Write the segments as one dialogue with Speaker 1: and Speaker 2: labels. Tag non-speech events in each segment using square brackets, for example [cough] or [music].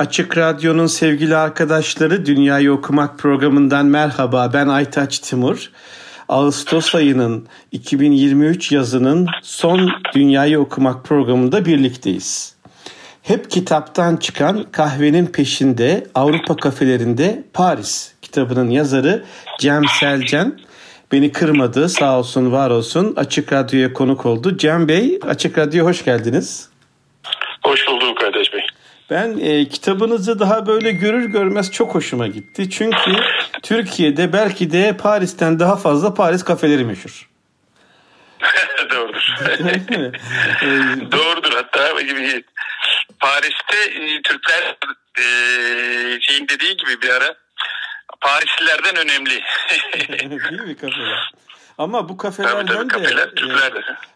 Speaker 1: Açık Radyo'nun sevgili arkadaşları Dünyayı Okumak programından merhaba. Ben Aytaç Timur. Ağustos ayının 2023 yazının son Dünyayı Okumak programında birlikteyiz. Hep kitaptan çıkan Kahvenin Peşinde Avrupa kafelerinde Paris kitabının yazarı Cem Selcan beni kırmadı sağ olsun var olsun Açık Radyo'ya konuk oldu. Cem Bey Açık Radyo'ya hoş geldiniz.
Speaker 2: Hoş bulduk kardeş Bey.
Speaker 1: Ben e, kitabınızı daha böyle görür görmez çok hoşuma gitti. Çünkü [laughs] Türkiye'de belki de Paris'ten daha fazla Paris kafeleri meşhur. [laughs]
Speaker 2: Doğrudur. [laughs] Doğrudur. Hatta Paris'te e, Türkler e, şeyin dediği gibi bir ara Parislilerden önemli.
Speaker 1: Değil mi kafeler? Ama bu kafelerden tabii, tabii, kafeler, de Türkler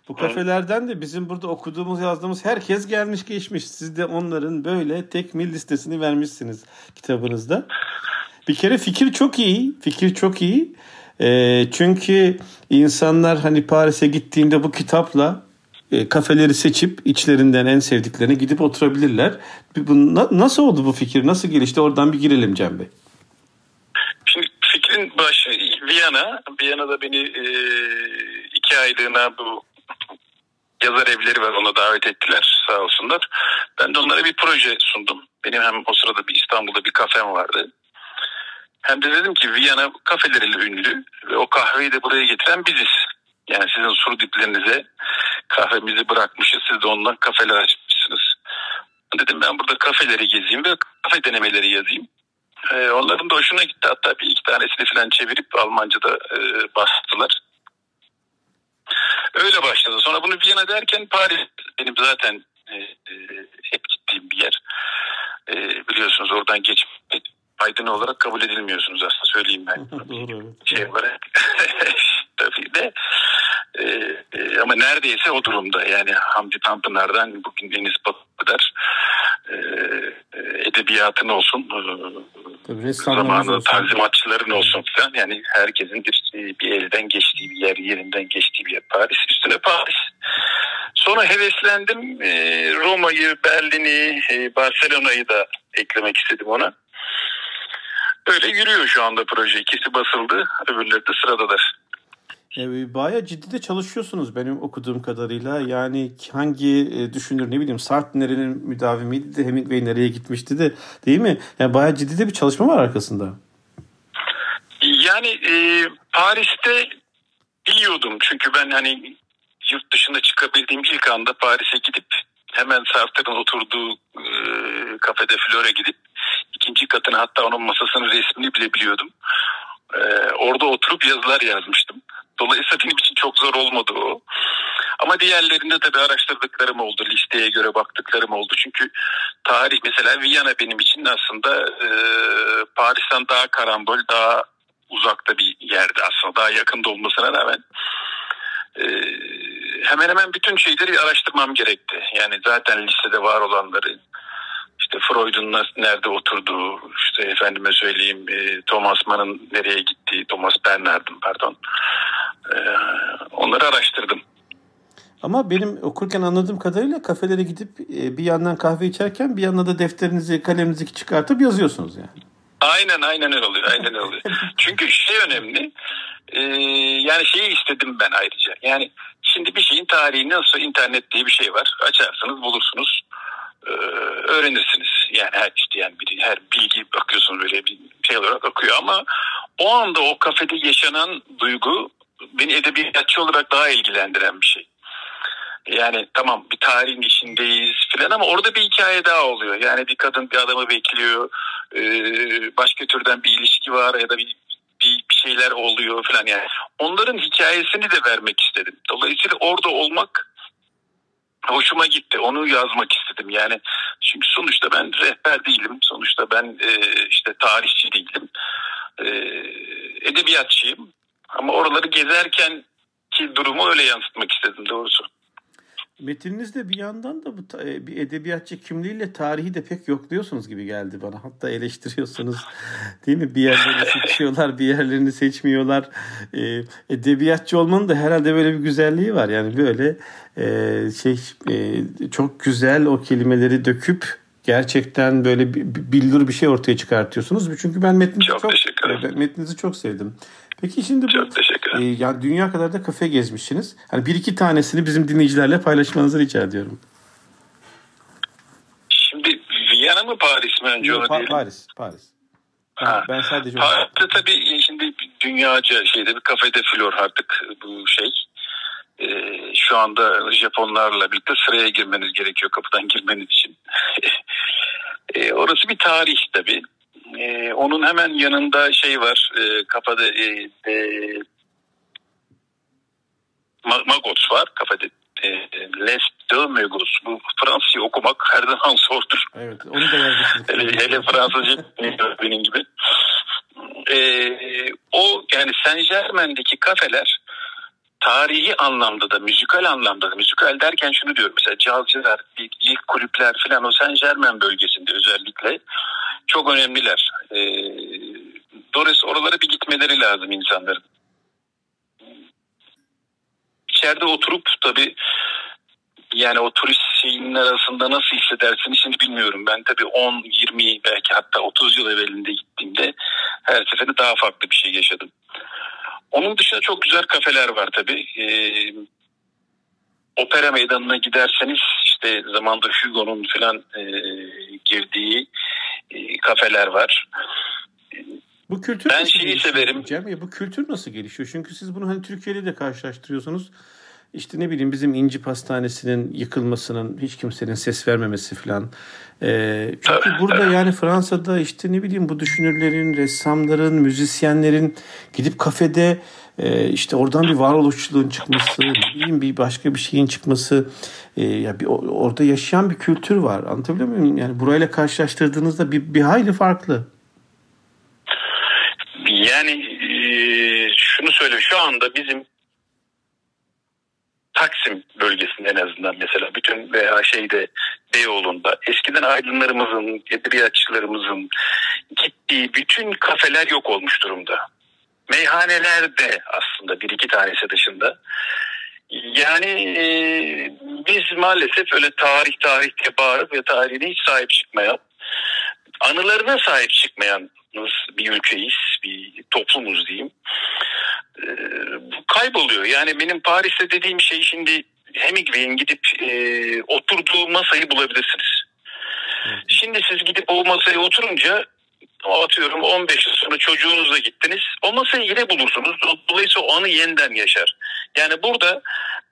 Speaker 1: bu kafelerden de bizim burada okuduğumuz yazdığımız herkes gelmiş geçmiş. Siz de onların böyle tek mil listesini vermişsiniz kitabınızda. Bir kere fikir çok iyi. Fikir çok iyi. E, çünkü insanlar hani Paris'e gittiğinde bu kitapla e, kafeleri seçip içlerinden en sevdiklerine gidip oturabilirler. Bu, na, nasıl oldu bu fikir? Nasıl gelişti? Oradan bir girelim Cem Bey.
Speaker 2: Şimdi fikrin başı Viyana. Viyana'da beni e, iki aylığına bu yazar evleri var ona davet ettiler sağ olsunlar. Ben de onlara bir proje sundum. Benim hem o sırada bir İstanbul'da bir kafem vardı. Hem de dedim ki Viyana kafeleriyle ünlü ve o kahveyi de buraya getiren biziz. Yani sizin sur diplerinize kahvemizi bırakmışız. Siz de ondan kafeler açmışsınız. Dedim ben burada kafeleri gezeyim ve kafe denemeleri yazayım. Ee, onların da hoşuna gitti. Hatta bir iki tanesini falan çevirip Almanca'da e, bastılar. Öyle başladı. Sonra bunu Viyana derken Paris benim zaten e, e, hep gittiğim bir yer. E, biliyorsunuz oradan geç aydın olarak kabul edilmiyorsunuz aslında söyleyeyim ben. [laughs] Şey olarak. [laughs] Tabii de e, e, ama neredeyse o durumda yani Hamdi Tanpınar'dan bugün Deniz Batı kadar e, e edebiyatın olsun e, zamanı tanzimatçıların olsun falan. Yani herkesin bir, bir elden geçtiği bir yer yerinden geçtiği bir yer. Paris üstüne Paris. Sonra heveslendim. E, Roma'yı Berlin'i e, Barcelona'yı da eklemek istedim ona. Öyle yürüyor şu anda proje. İkisi basıldı, öbürleri de sıradadır.
Speaker 1: E, Baya ciddi de çalışıyorsunuz benim okuduğum kadarıyla. Yani hangi e, düşünür ne bileyim Sartre nerenin müdavimiydi de Hemingway nereye gitmişti de değil mi? Yani baya ciddi de bir çalışma var arkasında.
Speaker 2: Yani e, Paris'te biliyordum çünkü ben hani yurt dışına çıkabildiğim ilk anda Paris'e gidip hemen Sartre'ın oturduğu e, kafede Flore gidip ikinci katına hatta onun masasının resmini bile biliyordum. Ee, orada oturup yazılar yazmıştım. Dolayısıyla benim için çok zor olmadı o. Ama diğerlerinde tabii araştırdıklarım oldu. Listeye göre baktıklarım oldu. Çünkü tarih mesela Viyana benim için aslında e, Paris'ten daha karambol, daha uzakta bir yerde aslında. Daha yakında olmasına rağmen e, hemen hemen bütün şeyleri araştırmam gerekti. Yani zaten listede var olanları işte Freud'un nerede oturduğu, işte efendime söyleyeyim e, Thomas Mann'ın nereye gittiği, Thomas Bernhard'ın pardon. E, onları araştırdım.
Speaker 1: Ama benim okurken anladığım kadarıyla kafelere gidip e, bir yandan kahve içerken bir yandan da defterinizi, kaleminizi çıkartıp yazıyorsunuz yani.
Speaker 2: Aynen aynen öyle oluyor. Aynen öyle oluyor. [laughs] Çünkü şey önemli. E, yani şeyi istedim ben ayrıca. Yani şimdi bir şeyin tarihi nasıl internet diye bir şey var. Açarsınız bulursunuz. E, öğrenirsiniz. Yani her isteyen biri, her bilgi bakıyorsunuz böyle bir şey olarak akıyor ama o anda o kafede yaşanan duygu beni edebiyatçı olarak daha ilgilendiren bir şey. Yani tamam bir tarihin içindeyiz filan ama orada bir hikaye daha oluyor. Yani bir kadın bir adamı bekliyor. E, başka türden bir ilişki var ya da bir, bir, bir şeyler oluyor filan yani. Onların hikayesini de vermek istedim. Dolayısıyla orada olmak hoşuma gitti. Onu yazmak istedim. Yani çünkü sonuçta ben rehber değilim. Sonuçta ben e, işte tarihçi değilim. E, edebiyatçıyım. Ama oraları gezerken ki durumu öyle yansıtmak istedim doğrusu.
Speaker 1: Metininizde bir yandan da bu e, bir edebiyatçı kimliğiyle tarihi de pek yokluyorsunuz gibi geldi bana. Hatta eleştiriyorsunuz değil mi? Bir yerlerini seçiyorlar, bir yerlerini seçmiyorlar. E, edebiyatçı olmanın da herhalde böyle bir güzelliği var. Yani böyle e, şey e, çok güzel o kelimeleri döküp gerçekten böyle bildir bir şey ortaya çıkartıyorsunuz. Çünkü ben metninizi
Speaker 2: çok,
Speaker 1: çok,
Speaker 2: çok
Speaker 1: metninizi çok sevdim. Peki şimdi
Speaker 2: çok bu
Speaker 1: e, ya dünya kadar da kafe gezmişsiniz. Hani bir iki tanesini bizim dinleyicilerle paylaşmanızı rica ediyorum.
Speaker 2: Şimdi Viyana mı Paris mi önce Yok,
Speaker 1: pa- Paris, Paris. Ha. Ben sadece
Speaker 2: Paris'te tabii şimdi dünyaca şeyde bir kafede flor artık bu şey. Ee, şu anda Japonlarla birlikte sıraya girmeniz gerekiyor kapıdan girmeniz için. ee, [laughs] orası bir tarih tabii. Onun hemen yanında şey var e, kafada e, e, Magos var kafede e, Les Dövmegos. Bu Fransızca okumak her zaman zordur.
Speaker 1: Evet onu da
Speaker 2: hele, hele Fransızca benim gibi. E, o yani Saint Germain'deki kafeler tarihi anlamda da müzikal anlamda da müzikal derken şunu diyorum mesela cazcılar ilk kulüpler falan o Saint Germain bölgesinde özellikle çok önemliler. E, dolayısıyla oralara bir gitmeleri lazım insanların. İçeride oturup tabii yani o turist şeyinin arasında nasıl hissedersiniz şimdi bilmiyorum. Ben tabii 10, 20 belki hatta 30 yıl evvelinde gittiğimde her seferinde daha farklı bir şey yaşadım. Onun dışında çok güzel kafeler var tabii. Ee, opera meydanına giderseniz işte zamanda Hugo'nun falan e, girdiği e, kafeler var.
Speaker 1: Bu kültür ben şeyi severim. Ya, bu kültür nasıl gelişiyor? Çünkü siz bunu hani Türkiye'de de karşılaştırıyorsunuz. İşte ne bileyim bizim İnci Pastanesi'nin yıkılmasının hiç kimsenin ses vermemesi falan. Ee, çünkü burada yani Fransa'da işte ne bileyim bu düşünürlerin, ressamların, müzisyenlerin gidip kafede e, işte oradan bir varoluşçuluğun çıkması, ne bileyim bir başka bir şeyin çıkması, e, ya bir orada yaşayan bir kültür var. Anlatabiliyor muyum? Yani burayla karşılaştırdığınızda bir, bir hayli farklı.
Speaker 2: Yani e, şunu söyleyeyim şu anda bizim Taksim bölgesinde en azından mesela bütün veya şeyde Beyoğlu'nda eskiden aydınlarımızın, edebiyatçılarımızın gittiği bütün kafeler yok olmuş durumda. Meyhaneler de aslında bir iki tanesi dışında. Yani e, biz maalesef öyle tarih tarih diye bağırıp ve tarihine hiç sahip çıkmayan, anılarına sahip çıkmayan bir ülkeyiz, bir toplumuz diyeyim. E, bu kayboluyor. Yani benim Paris'te dediğim şey şimdi Hemingway'in gidip e, oturduğu masayı bulabilirsiniz. Şimdi siz gidip o masaya oturunca atıyorum 15 yıl sonra çocuğunuzla gittiniz. O masayı yine bulursunuz. Dolayısıyla o anı yeniden yaşar. Yani burada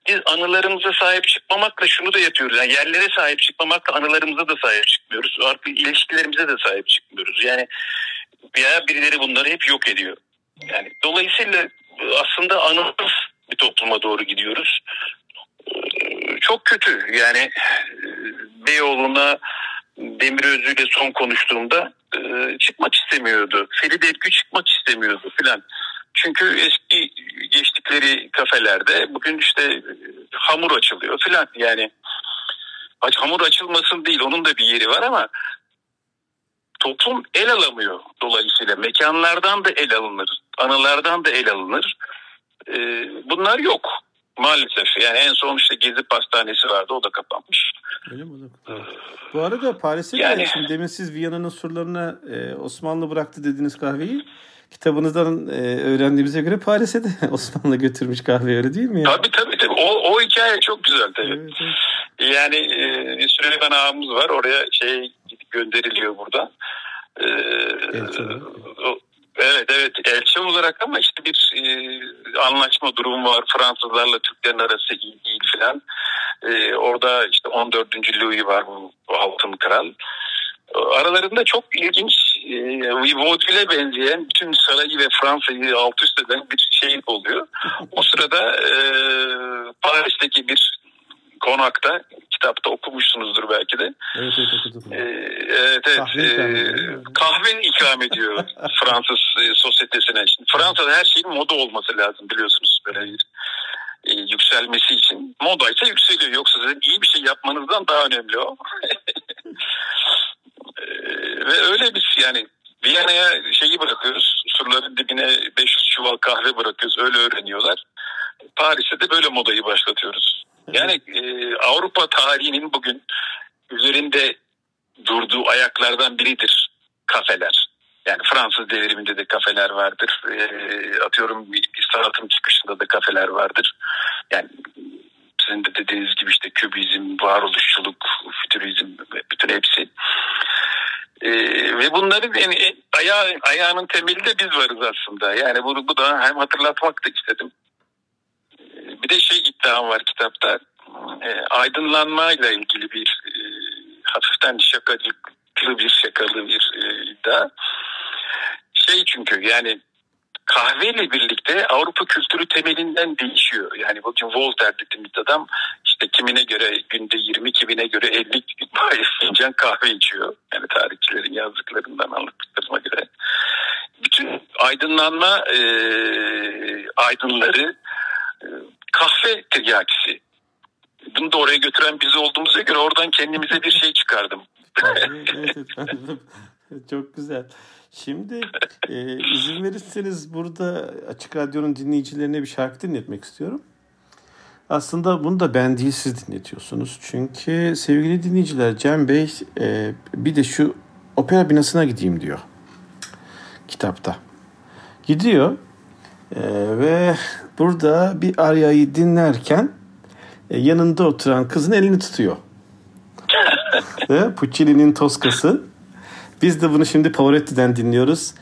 Speaker 2: biz anılarımıza sahip çıkmamakla şunu da yapıyoruz. Yani yerlere sahip çıkmamakla anılarımıza da sahip çıkmıyoruz. Artık ilişkilerimize de sahip çıkmıyoruz. Yani veya birileri bunları hep yok ediyor. Yani dolayısıyla aslında anımız bir topluma doğru gidiyoruz. Çok kötü. Yani e, Beyoğlu'na Demirözü ile son konuştuğumda e, çıkmak istemiyordu. Feride Etgü çıkmak istemiyordu filan. Çünkü eski geçtikleri kafelerde bugün işte e, hamur açılıyor filan yani hamur açılmasın değil onun da bir yeri var ama toplum el alamıyor dolayısıyla mekanlardan da el alınır anılardan da el alınır e, bunlar yok maalesef yani en son işte Gezi Pastanesi vardı o da kapanmış.
Speaker 1: Öyle mi? Bu arada Paris'e yani, şimdi demin siz Viyana'nın surlarına e, Osmanlı bıraktı dediğiniz kahveyi kitabınızdan e, öğrendiğimize göre Paris'e de [laughs] Osmanlı götürmüş kahve öyle değil mi?
Speaker 2: Ya? Tabii tabii. tabii. O, o hikaye çok güzel tabii. Evet, evet. Yani e, Süleyman ağamız var oraya şey gönderiliyor buradan. E, Evet evet elçi olarak ama işte bir e, anlaşma durumu var. Fransızlarla Türklerin arası iyi değil filan. E, orada işte 14. Louis var bu, bu altın kral. Aralarında çok ilginç e, Vaudeville'e benzeyen bütün sarayı ve Fransa'yı alt üst eden bir şey oluyor. O sırada e, Paris'teki bir konakta kitapta okumuşsunuzdur belki de.
Speaker 1: Evet evet okudum. Ee,
Speaker 2: evet evet. Kahve, ee, kahve ikram ediyor Fransız e, sosyetesine. Şimdi Fransa'da her şeyin moda olması lazım biliyorsunuz böyle e, yükselmesi için. Moda ise yükseliyor. Yoksa sizin iyi bir şey yapmanızdan daha önemli o. [laughs] e, ve öyle biz yani Viyana'ya şeyi bırakıyoruz. Surların dibine 500 çuval kahve bırakıyoruz. Öyle öğreniyorlar. Paris'te de böyle modayı başlatıyoruz. Yani e, Avrupa tarihinin bugün üzerinde durduğu varlıklardan biridir kafeler. Yani Fransız devriminde de kafeler vardır. E, atıyorum bir, sanatım çıkışında da kafeler vardır. Yani sizin de dediğiniz gibi işte kübizm, varoluşçuluk, fütürizm bütün hepsi. Ee, ve bunların yani ayağı, ayağının temelinde biz varız aslında. Yani bunu bu da hem hatırlatmak da istedim. Ee, bir de şey iddiam var kitapta. Ee, aydınlanmayla ilgili bir e, hafiften şakacıklı bir şakalı bir e, iddia. Şey çünkü yani kahveyle birlikte Avrupa kültürü temelinden değişiyor. Yani bugün Voltaire dediğimiz adam işte kimine göre günde 20, kimine göre 50 fincan kahve içiyor. Yani tarihçilerin yazdıklarından anlattıklarıma göre. Bütün aydınlanma e, aydınları e, kahve tiryakisi. Bunu da oraya götüren biz olduğumuza göre oradan kendimize bir şey çıkardım. [laughs]
Speaker 3: Çok güzel. Şimdi e, izin verirseniz burada Açık Radyo'nun dinleyicilerine bir şarkı dinletmek istiyorum. Aslında bunu da ben değil siz dinletiyorsunuz. Çünkü sevgili dinleyiciler Cem Bey e, bir de şu opera binasına gideyim diyor kitapta. Gidiyor e, ve burada bir Arya'yı dinlerken e, yanında oturan kızın elini tutuyor. [laughs] Puccini'nin Toskası biz de bunu şimdi Pavolotti'den dinliyoruz.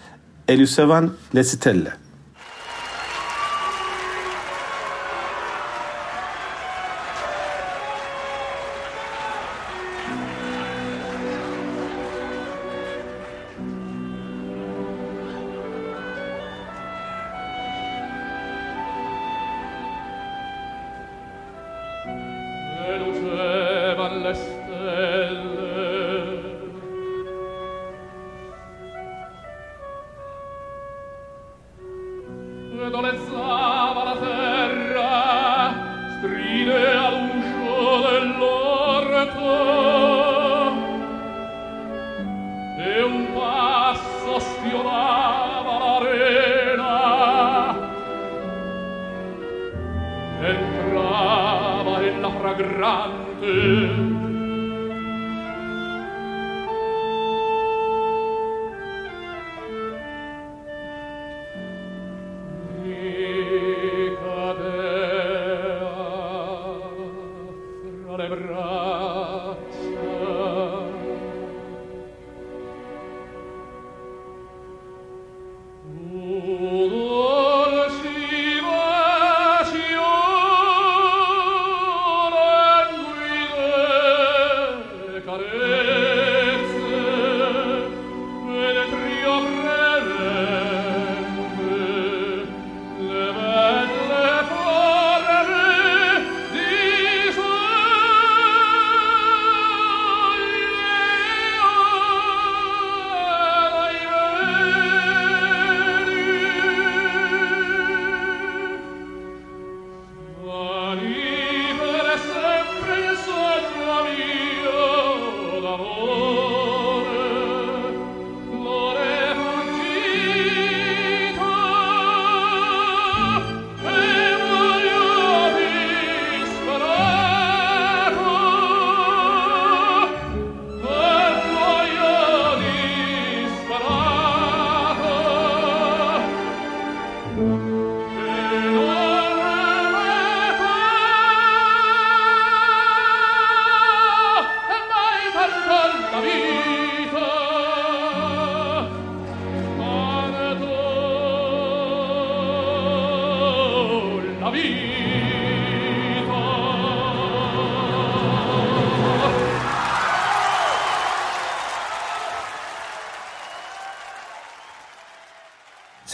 Speaker 3: entrava nella fragrante.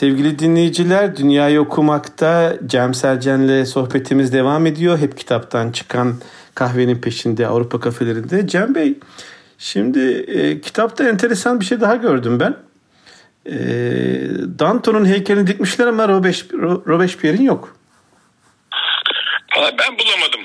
Speaker 3: Sevgili dinleyiciler, Dünyayı Okumak'ta Cem Selcen'le sohbetimiz devam ediyor. Hep kitaptan çıkan kahvenin peşinde Avrupa kafelerinde. Cem Bey, şimdi e, kitapta enteresan bir şey daha gördüm ben. E, Danton'un heykelini dikmişler ama Robespierre'in yok.
Speaker 2: Ben bulamadım.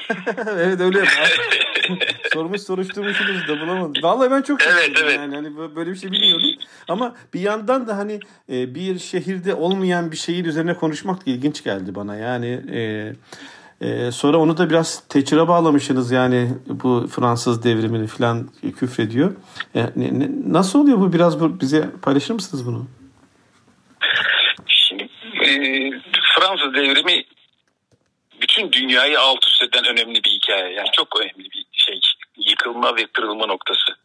Speaker 2: [laughs]
Speaker 3: evet öyle. [laughs] [laughs] Sormuş soruşturmuşsunuz da bulamadım. Vallahi ben çok
Speaker 2: evet, evet.
Speaker 3: yani hani böyle bir şey bilmiyordum. Ama bir yandan da hani e, bir şehirde olmayan bir şeyin üzerine konuşmak da ilginç geldi bana. Yani e,
Speaker 1: Ee, sonra onu da biraz teçhire bağlamışsınız yani bu Fransız devrimini falan küfrediyor. Yani, e, nasıl oluyor bu biraz bu, bize paylaşır mısınız bunu?
Speaker 2: Şimdi e, Fransız devrimi bütün dünyayı alt üst eden önemli bir hikaye. Yani çok önemli bir Yıkılma ve kırılma noktası.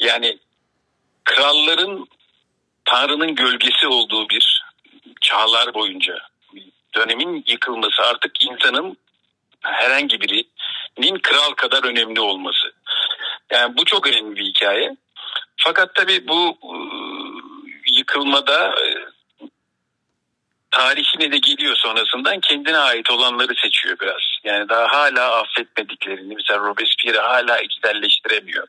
Speaker 2: Yani kralların Tanrı'nın gölgesi olduğu bir çağlar boyunca dönemin yıkılması artık insanın herhangi birinin kral kadar önemli olması. Yani bu çok önemli bir hikaye. Fakat tabii bu ıı, yıkılmada ıı, tarihine de geliyor sonrasından kendine ait olanları seçiyor biraz. Yani daha hala affetmediklerini mesela Robespierre hala içselleştiremiyor.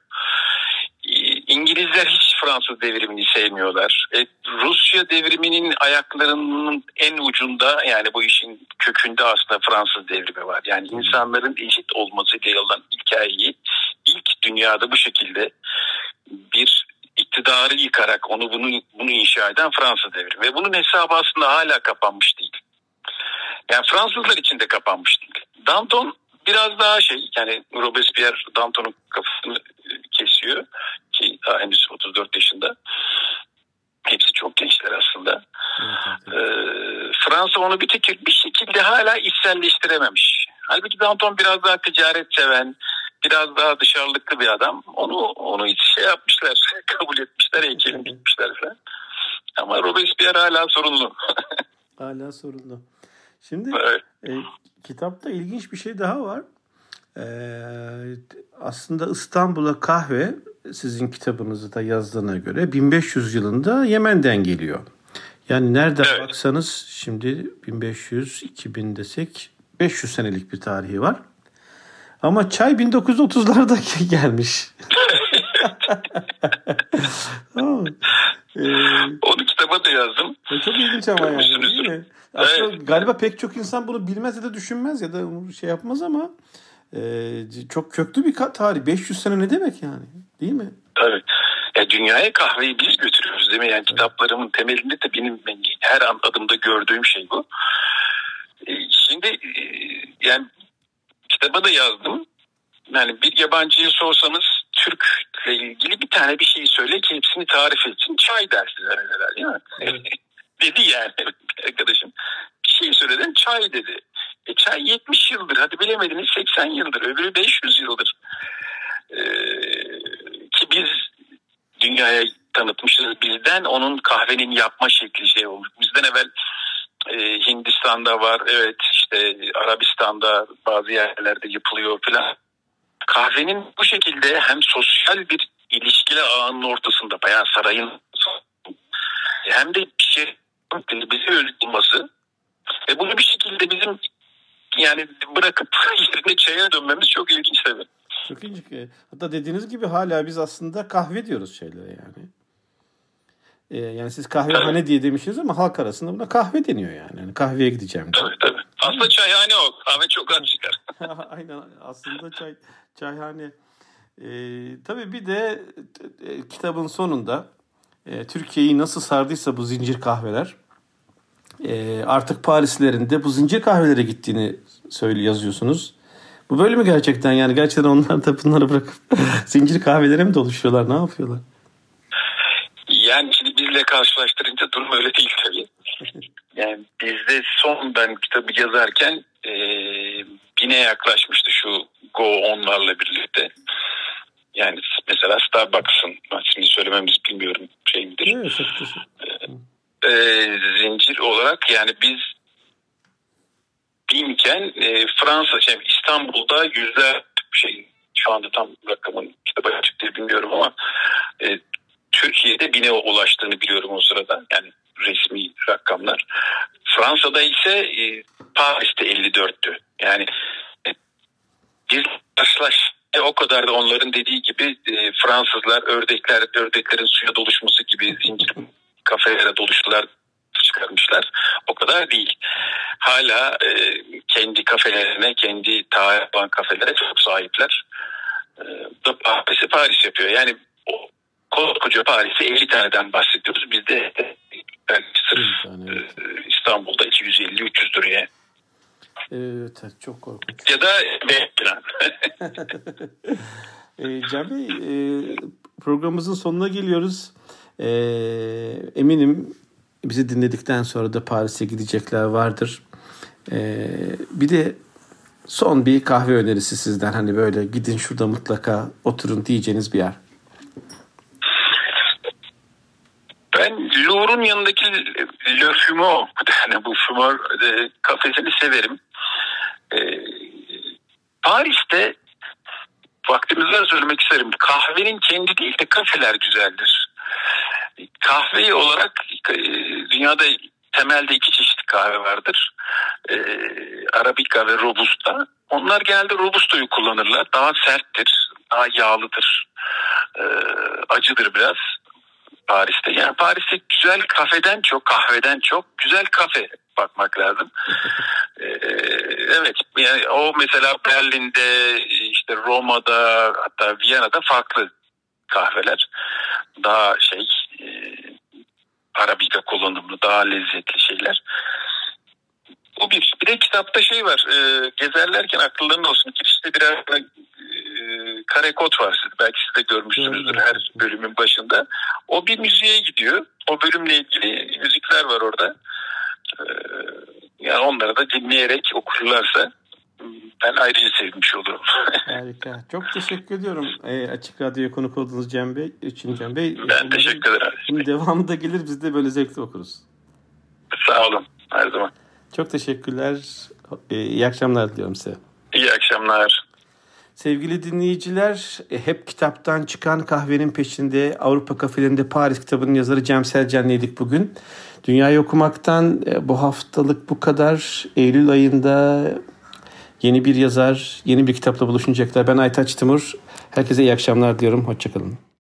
Speaker 2: İngilizler hiç Fransız devrimini sevmiyorlar. E, Rusya devriminin ayaklarının en ucunda yani bu işin kökünde aslında Fransız devrimi var. Yani insanların eşit olmasıyla yoldan hikayeyi ilk dünyada bu şekilde bir iktidarı yıkarak onu bunu bunu inşa eden Fransız devrimi ve bunun hesabı aslında hala kapanmış değil. Yani Fransızlar için de kapanmış değil. Danton biraz daha şey yani Robespierre Danton'un kafasını kesiyor ki daha henüz 34 yaşında. Hepsi çok gençler aslında. Evet, evet. Ee, Fransa onu bir, tek, bir şekilde hala içselleştirememiş. Halbuki Danton biraz daha ticaret seven, biraz daha dışarılıklı bir adam. Onu onu hiç şey yapmışlar, [laughs] kabul etmişler, heykelini dikmişler falan. Ama Robespierre hala sorunlu. [laughs]
Speaker 1: hala sorunlu. Şimdi evet. e, kitapta ilginç bir şey daha var. E, aslında İstanbul'a kahve sizin kitabınızda yazdığına göre 1500 yılında Yemen'den geliyor. Yani nereden evet. baksanız şimdi 1500, 2000 desek 500 senelik bir tarihi var. Ama çay 1930'larda [laughs] gelmiş.
Speaker 2: ee, [laughs] Onu kitaba da yazdım.
Speaker 1: E, çok ilginç ama yani değil mi? Aslında evet. galiba pek çok insan bunu bilmez ya da düşünmez ya da şey yapmaz ama e, çok köklü bir tarih. 500 sene ne demek yani? Değil mi?
Speaker 2: Tabii. Ya dünyaya kahveyi biz götürüyoruz değil mi? Yani kitaplarımın temelinde de benim her adımda gördüğüm şey bu. E, şimdi e, yani kitaba da yazdım. Yani bir yabancıya sorsanız Türk'le ilgili bir tane bir şey söyle ki hepsini tarif etsin. Çay dersiler herhalde değil mi? Evet. [laughs] dedi yani [laughs] arkadaşım. Bir şey söyledin çay dedi. E çay 70 yıldır hadi bilemediniz 80 yıldır öbürü 500 yıldır. Ee, ki biz dünyaya tanıtmışız bizden onun kahvenin yapma şekli şey olmuş. Bizden evvel e, Hindistan'da var evet işte Arabistan'da bazı yerlerde yapılıyor falan. Kahvenin bu şekilde hem sosyal bir ilişkili ağının ortasında bayağı sarayın hem de bir şey bize olması ve bunu bir şekilde bizim yani bırakıp [laughs] yerine çaya dönmemiz çok ilginç tabii.
Speaker 1: Çok ilginç. Hatta dediğiniz gibi hala biz aslında kahve diyoruz şeylere yani. Ee, yani siz kahvehane diye demişsiniz ama halk arasında buna kahve deniyor yani. yani kahveye gideceğim.
Speaker 2: Tabii tabii. Aslında çayhane o. Kahve çok az çıkar. [laughs]
Speaker 1: Aynen. Aslında çay çayhane. Ee, tabii bir de e, kitabın sonunda e, Türkiye'yi nasıl sardıysa bu zincir kahveler e, artık Parislerin de bu zincir kahvelere gittiğini söyle yazıyorsunuz. Bu böyle mi gerçekten yani gerçekten onlar da bunları bırakıp [laughs] zincir kahvelere mi doluşuyorlar ne yapıyorlar?
Speaker 2: Yani şimdi bizle karşılaştırınca durum öyle değil tabii. [laughs] Yani bizde son ben kitabı yazarken e, bine yaklaşmıştı şu Go onlarla birlikte. Yani mesela Starbucks'ın ismini söylememiz bilmiyorum şey midir. Evet, e, zincir olarak yani biz binken e, Fransa şey, İstanbul'da yüzler şey şu anda tam rakamın kitaba çıktı bilmiyorum ama e, Türkiye'de bine ulaştığını biliyorum o sırada. Yani. Fransa'da ise e, Paris'te 54'tü. Yani e, biz karşılaş e, o kadar da onların dediği gibi e, Fransızlar ördekler ördeklerin suya doluşması gibi zincir kafelere doluştular çıkarmışlar. O kadar değil. Hala e, kendi kafelerine, kendi tarih kafelere çok sahipler. E, da Paris'i Paris yapıyor. Yani o koskoca Paris'i 50 taneden bahsediyoruz. Bizde belki sırf tane, evet. e, İstanbul'da 250-300'dür yani.
Speaker 1: Evet çok korkunç.
Speaker 2: Ya da B plan. [laughs]
Speaker 1: e, Can Bey e, programımızın sonuna geliyoruz. E, eminim bizi dinledikten sonra da Paris'e gidecekler vardır. E, bir de son bir kahve önerisi sizden. Hani böyle gidin şurada mutlaka oturun diyeceğiniz bir yer.
Speaker 2: Ben Louvre'un yanındaki Le Fumeau, [laughs] yani bu Fumeau e, kafesini severim. E, Paris'te vaktimizden söylemek isterim. Kahvenin kendi değil de kafeler güzeldir. Kahve olarak e, dünyada temelde iki çeşit kahve vardır. E, Arabica ve Robusta. Onlar genelde Robusta'yı kullanırlar. Daha serttir, daha yağlıdır. E, acıdır biraz. Paris'te. Yani Paris'te güzel kafeden çok, kahveden çok güzel kafe bakmak lazım. ee, evet yani o mesela Berlin'de işte Roma'da hatta Viyana'da farklı kahveler. Daha şey e, Arabika kullanımlı daha lezzetli şeyler. O bir. Bir de kitapta şey var. E, gezerlerken akıllarında olsun. Girişte birer kare kod var. Belki siz de görmüşsünüzdür her bölümün başında. O bir müziğe gidiyor. O bölümle ilgili müzikler var orada. Yani onları da dinleyerek okurlarsa ben ayrıca sevmiş olurum. [laughs]
Speaker 1: Harika. Çok teşekkür ediyorum e, Açık Radyo'ya konuk olduğunuz Cem Bey. Için Cem Bey.
Speaker 2: Ben Bunların, teşekkür ederim.
Speaker 1: Bunun devamı da gelir biz de böyle zevkle okuruz.
Speaker 2: Sağ olun. Her zaman.
Speaker 1: Çok teşekkürler. İyi akşamlar diliyorum size.
Speaker 2: İyi akşamlar.
Speaker 1: Sevgili dinleyiciler, e, hep kitaptan çıkan kahvenin peşinde Avrupa kafelerinde Paris kitabının yazarı Cem Selcan'lıydık bugün. Dünyayı okumaktan e, bu haftalık bu kadar. Eylül ayında yeni bir yazar, yeni bir kitapla buluşacaklar. Ben Aytaç Timur. Herkese iyi akşamlar diyorum. Hoşçakalın.